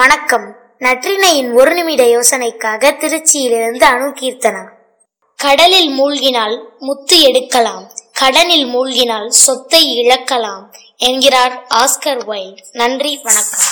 வணக்கம். நற்றினையின் ஒரு நிமிட யோசனைக்காக திருச்சியிலிருந்து அணு கீர்த்தனா. கடலில் மூழ்கினால் முத்து எடுக்கலாம். கடனில் மூழ்கினால் சொத்தை இழக்கலாம் என்கிறார் ஆஸ்கர் வைல்ட் நன்றி வணக்கம்.